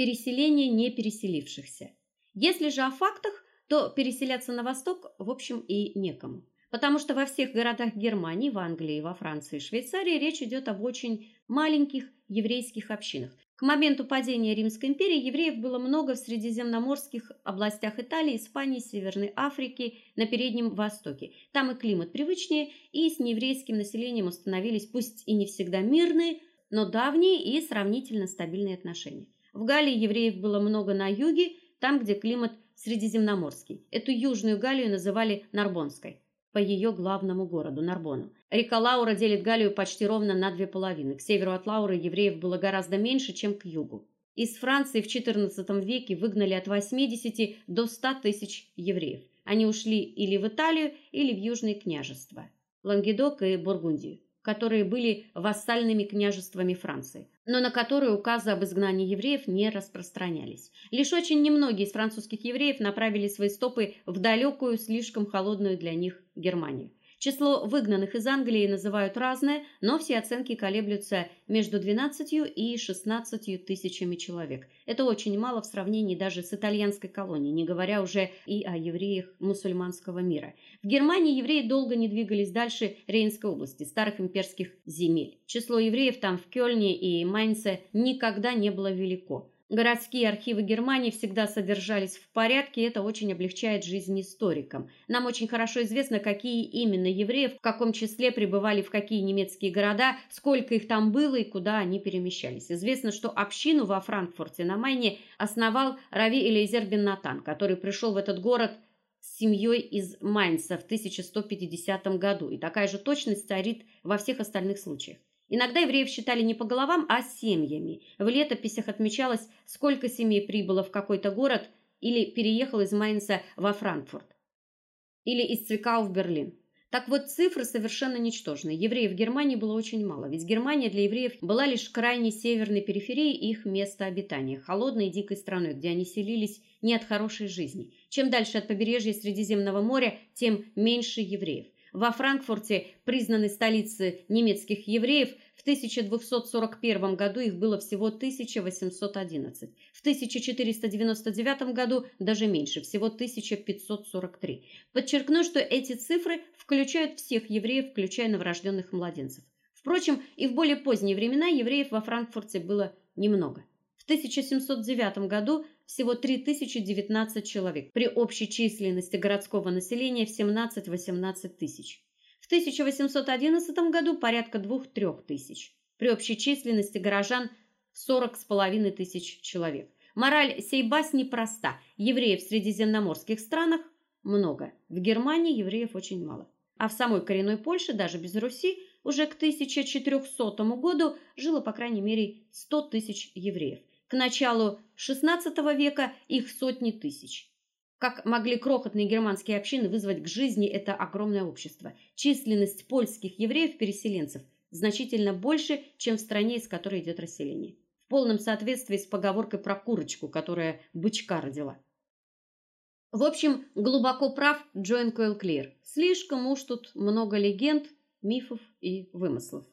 переселение не переселившихся. Если же о фактах, то переселяться на восток, в общем, и некому. Потому что во всех городах Германии, в Англии, во Франции Швейцарии речь идет об очень маленьких еврейских общинах. К моменту падения Римской империи евреев было много в средиземноморских областях Италии, Испании, Северной Африки, на Переднем Востоке. Там и климат привычнее, и с нееврейским населением установились пусть и не всегда мирные, но давние и сравнительно стабильные отношения. В Галлии евреев было много на юге, там, где климат средиземноморский. Эту южную Галлию называли Нарбонской по ее главному городу Нарбону. Река Лаура делит Галлию почти ровно на две половины. К северу от Лауры евреев было гораздо меньше, чем к югу. Из Франции в XIV веке выгнали от 80 до 100 тысяч евреев. Они ушли или в Италию, или в южные княжества Лангедок и Бургундию которые были вассальными княжествами Франции, но на которые указы об изгнании евреев не распространялись. Лишь очень немногие из французских евреев направили свои стопы в далекую, слишком холодную для них Германию. Число выгнанных из Англии называют разное, но все оценки колеблются между 12 и 16 тысячами человек. Это очень мало в сравнении даже с итальянской колонией, не говоря уже и о евреях мусульманского мира. В Германии евреи долго не двигались дальше Рейнской области, старых имперских земель. Число евреев там в Кёльне и Майнце никогда не было велико. Городские архивы Германии всегда содержались в порядке, и это очень облегчает жизнь историкам. Нам очень хорошо известно, какие именно евреи в каком числе пребывали в какие немецкие города, сколько их там было и куда они перемещались. Известно, что общину во Франкфурте на Майне основал Рави Элейзер бен Натан, который пришел в этот город с семьей из Майнца в 1150 году, и такая же точность царит во всех остальных случаях. Иногда евреев считали не по головам, а семьями. В летописях отмечалось, сколько семей прибыло в какой-то город или переехало из Майнца во Франкфурт, или из Цвикау в Берлин. Так вот, цифры совершенно ничтожные. Евреев в Германии было очень мало, ведь Германия для евреев была лишь крайней северной периферией их места обитания, холодной и дикой страной, где они селились не от хорошей жизни. Чем дальше от побережья Средиземного моря, тем меньше евреев. Во Франкфурте, признанной столицей немецких евреев, в 1241 году их было всего 1811. В 1499 году даже меньше, всего 1543. Подчеркну, что эти цифры включают всех евреев, включая новорожденных младенцев. Впрочем, и в более поздние времена евреев во Франкфурте было немного. В 1709 году всего 3019 человек при общей численности городского населения в 17-18 тысяч. В 1811 году порядка 2-3 тысяч. При общей численности горожан 40 с половиной тысяч человек. Мораль сей басни проста. Евреев в средиземноморских странах много. В Германии евреев очень мало. А в самой коренной Польше, даже без Руси, уже к 1400 году жило по крайней мере 100 тысяч евреев. К началу XVI века их сотни тысяч. Как могли крохотные германские общины вызвать к жизни это огромное общество? Численность польских евреев-переселенцев значительно больше, чем в стране, из которой идет расселение. В полном соответствии с поговоркой про курочку, которая бычка родила. В общем, глубоко прав Джоэн Койл Клир. Слишком уж тут много легенд, мифов и вымыслов.